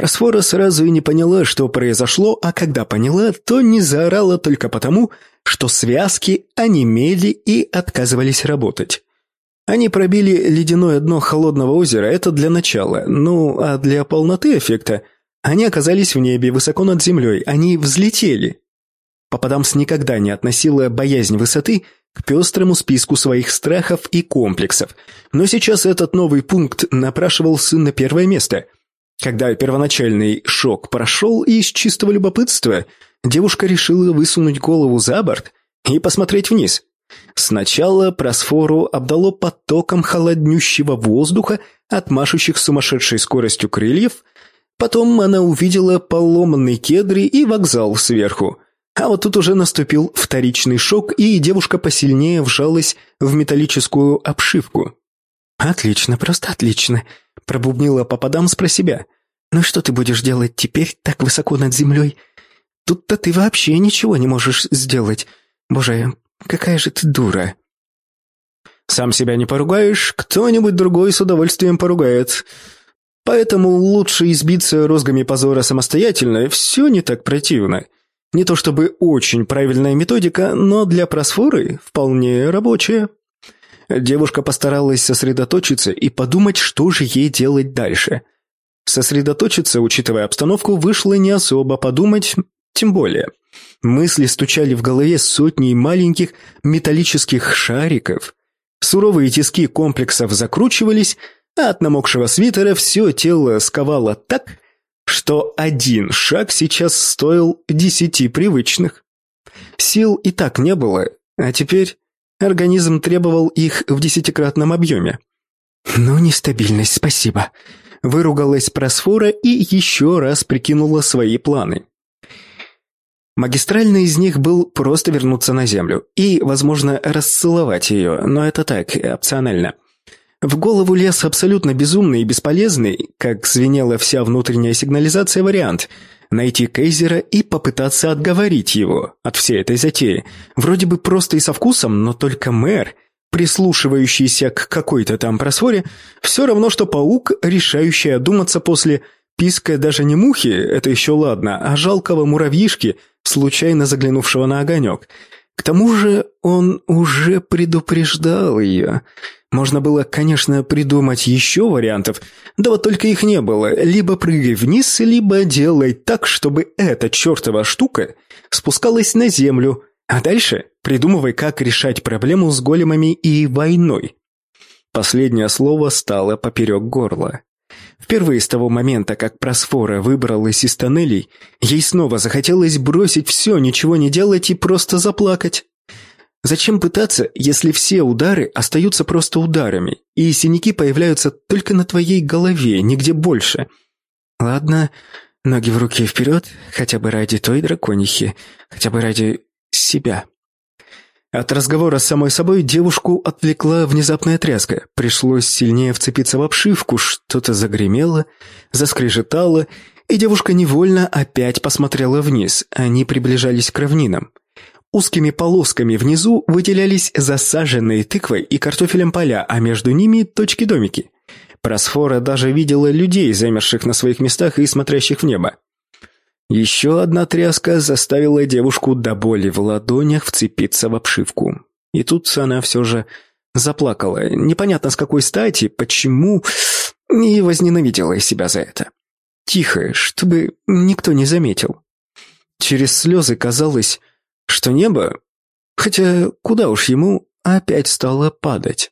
Просфора сразу и не поняла, что произошло, а когда поняла, то не заорала только потому, что связки онемели и отказывались работать. Они пробили ледяное дно холодного озера, это для начала. Ну, а для полноты эффекта они оказались в небе, высоко над землей, они взлетели. Попадамс никогда не относила боязнь высоты к пестрому списку своих страхов и комплексов, но сейчас этот новый пункт напрашивался на первое место. Когда первоначальный шок прошел, и из чистого любопытства девушка решила высунуть голову за борт и посмотреть вниз. Сначала просфору обдало потоком холоднющего воздуха от машущих сумасшедшей скоростью крыльев, потом она увидела поломанные кедры и вокзал сверху – а вот тут уже наступил вторичный шок, и девушка посильнее вжалась в металлическую обшивку. «Отлично, просто отлично», — пробубнила Пападамс про себя. «Ну что ты будешь делать теперь так высоко над землей? Тут-то ты вообще ничего не можешь сделать. Боже, какая же ты дура!» «Сам себя не поругаешь, кто-нибудь другой с удовольствием поругает. Поэтому лучше избиться розгами позора самостоятельно, все не так противно». Не то чтобы очень правильная методика, но для просфоры вполне рабочая. Девушка постаралась сосредоточиться и подумать, что же ей делать дальше. Сосредоточиться, учитывая обстановку, вышло не особо, подумать тем более. Мысли стучали в голове сотней маленьких металлических шариков. Суровые тиски комплексов закручивались, а от намокшего свитера все тело сковало так, что один шаг сейчас стоил десяти привычных. Сил и так не было, а теперь организм требовал их в десятикратном объеме. «Ну, нестабильность, спасибо», — выругалась Просфора и еще раз прикинула свои планы. Магистральный из них был просто вернуться на Землю и, возможно, расцеловать ее, но это так, опционально. В голову лез абсолютно безумный и бесполезный, как звенела вся внутренняя сигнализация вариант – найти Кейзера и попытаться отговорить его от всей этой затеи. Вроде бы просто и со вкусом, но только мэр, прислушивающийся к какой-то там просворе, все равно, что паук, решающий одуматься после писка даже не мухи, это еще ладно, а жалкого муравьишки, случайно заглянувшего на огонек. К тому же он уже предупреждал ее – можно было, конечно, придумать еще вариантов, да вот только их не было. Либо прыгай вниз, либо делай так, чтобы эта чертова штука спускалась на землю, а дальше придумывай, как решать проблему с големами и войной. Последнее слово стало поперек горла. Впервые с того момента, как Просфора выбралась из тоннелей, ей снова захотелось бросить все, ничего не делать и просто заплакать. Зачем пытаться, если все удары остаются просто ударами, и синяки появляются только на твоей голове, нигде больше? Ладно, ноги в руки вперед, хотя бы ради той драконихи, хотя бы ради себя. От разговора с самой собой девушку отвлекла внезапная тряска. Пришлось сильнее вцепиться в обшивку, что-то загремело, заскрежетало, и девушка невольно опять посмотрела вниз. Они приближались к равнинам. Узкими полосками внизу выделялись засаженные тыквой и картофелем поля, а между ними точки-домики. Просфора даже видела людей, замерших на своих местах и смотрящих в небо. Еще одна тряска заставила девушку до боли в ладонях вцепиться в обшивку. И тут она все же заплакала. Непонятно с какой стати, почему, и возненавидела себя за это. Тихо, чтобы никто не заметил. Через слезы казалось, что небо, хотя куда уж ему, опять стало падать.